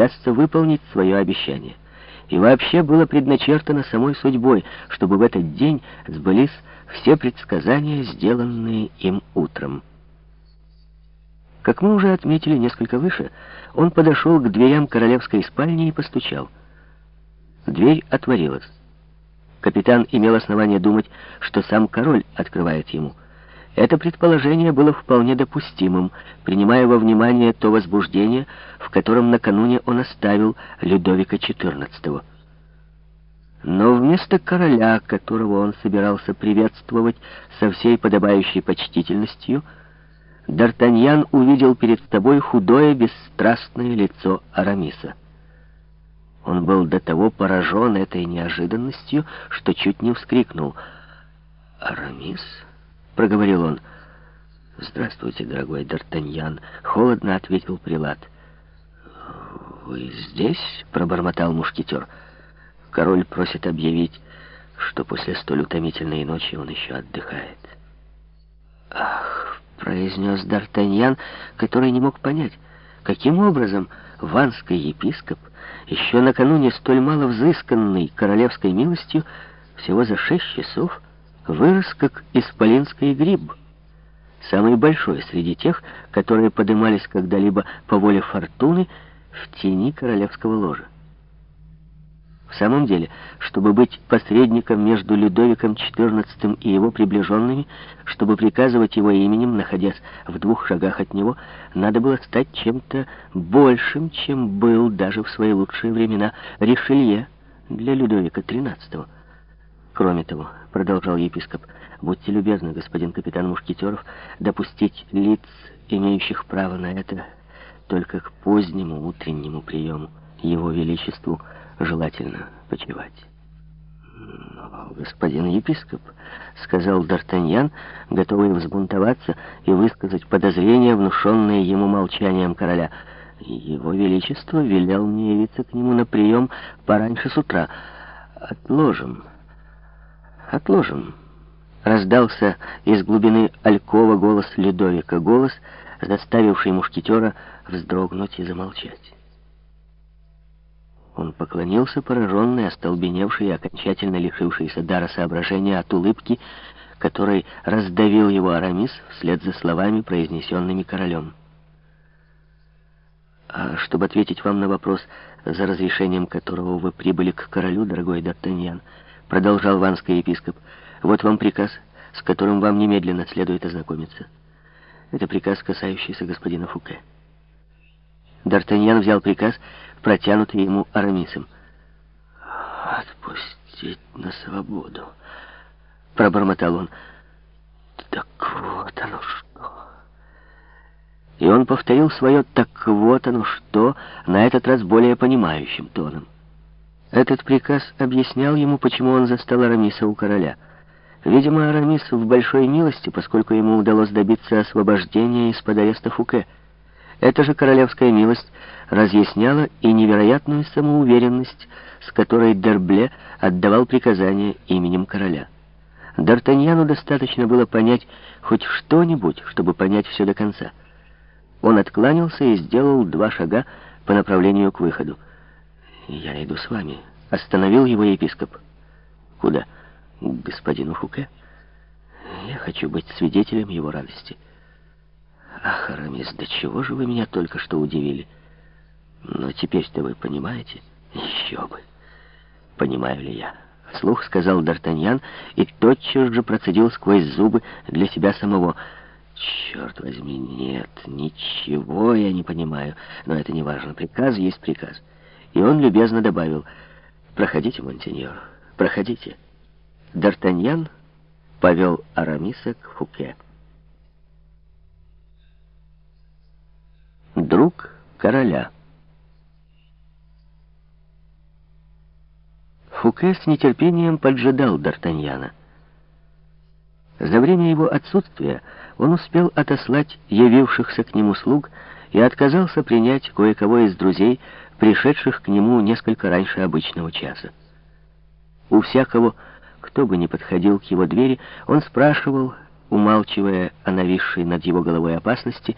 удастся выполнить свое обещание. И вообще было предначертано самой судьбой, чтобы в этот день сбылись все предсказания, сделанные им утром. Как мы уже отметили несколько выше, он подошел к дверям королевской спальни и постучал. Дверь отворилась. Капитан имел основание думать, что сам король открывает ему. Это предположение было вполне допустимым, принимая во внимание то возбуждение, в котором накануне он оставил Людовика XIV. Но вместо короля, которого он собирался приветствовать со всей подобающей почтительностью, Д'Артаньян увидел перед собой худое, бесстрастное лицо Арамиса. Он был до того поражен этой неожиданностью, что чуть не вскрикнул. «Арамис?» — проговорил он. «Здравствуйте, дорогой Д'Артаньян», — холодно ответил Прилад. «Вы здесь?» — пробормотал мушкетер. «Король просит объявить, что после столь утомительной ночи он еще отдыхает». «Ах!» — произнес Д'Артаньян, который не мог понять, каким образом ванский епископ, еще накануне столь мало взысканный королевской милостью, всего за шесть часов вырос как исполинский гриб, самый большой среди тех, которые подымались когда-либо по воле фортуны в тени королевского ложа. В самом деле, чтобы быть посредником между Людовиком XIV и его приближенными, чтобы приказывать его именем, находясь в двух шагах от него, надо было стать чем-то большим, чем был даже в свои лучшие времена Ришелье для Людовика XIII. Кроме того, продолжал епископ, будьте любезны, господин капитан Мушкетеров, допустить лиц, имеющих право на это, только к позднему утреннему приему его величеству, желательно почевать. «Но, господин епископ», — сказал Д'Артаньян, готовый взбунтоваться и высказать подозрения, внушенные ему молчанием короля, «его величество велел мне явиться к нему на прием пораньше с утра. Отложим, отложим». Раздался из глубины Алькова голос Людовика, голос, заставивший мушкетера вздрогнуть и замолчать. Он поклонился, пораженный, остолбеневший и окончательно лишившийся дара соображения от улыбки, которой раздавил его Арамис вслед за словами, произнесенными королем. «А чтобы ответить вам на вопрос, за разрешением которого вы прибыли к королю, дорогой Д'Артаньян, продолжал ванский епископ, вот вам приказ, с которым вам немедленно следует ознакомиться. Это приказ, касающийся господина Фуке». Д'Артаньян взял приказ, протянутый ему Арамисом. «Отпустить на свободу», — пробормотал он. «Так вот оно что». И он повторил свое «так вот оно что» на этот раз более понимающим тоном. Этот приказ объяснял ему, почему он застал Арамиса у короля. Видимо, Арамис в большой милости, поскольку ему удалось добиться освобождения из-под ареста Фуке. Эта же королевская милость разъясняла и невероятную самоуверенность, с которой Дербле отдавал приказания именем короля. Д'Артаньяну достаточно было понять хоть что-нибудь, чтобы понять все до конца. Он откланялся и сделал два шага по направлению к выходу. «Я иду с вами», — остановил его епископ. «Куда?» «К господину Фуке. Я хочу быть свидетелем его радости». «Ах, Арамис, до чего же вы меня только что удивили? Но теперь-то вы понимаете? Еще бы! Понимаю ли я?» Слух сказал Д'Артаньян и тотчас же процедил сквозь зубы для себя самого. «Черт возьми, нет, ничего я не понимаю, но это не важно. Приказ есть приказ». И он любезно добавил, «Проходите, монсеньор, проходите». Д'Артаньян повел Арамиса к Фуке. Друг короля. Фуке с нетерпением поджидал Д'Артаньяна. За время его отсутствия он успел отослать явившихся к нему слуг и отказался принять кое-кого из друзей, пришедших к нему несколько раньше обычного часа. У всякого, кто бы ни подходил к его двери, он спрашивал, умалчивая о нависшей над его головой опасности,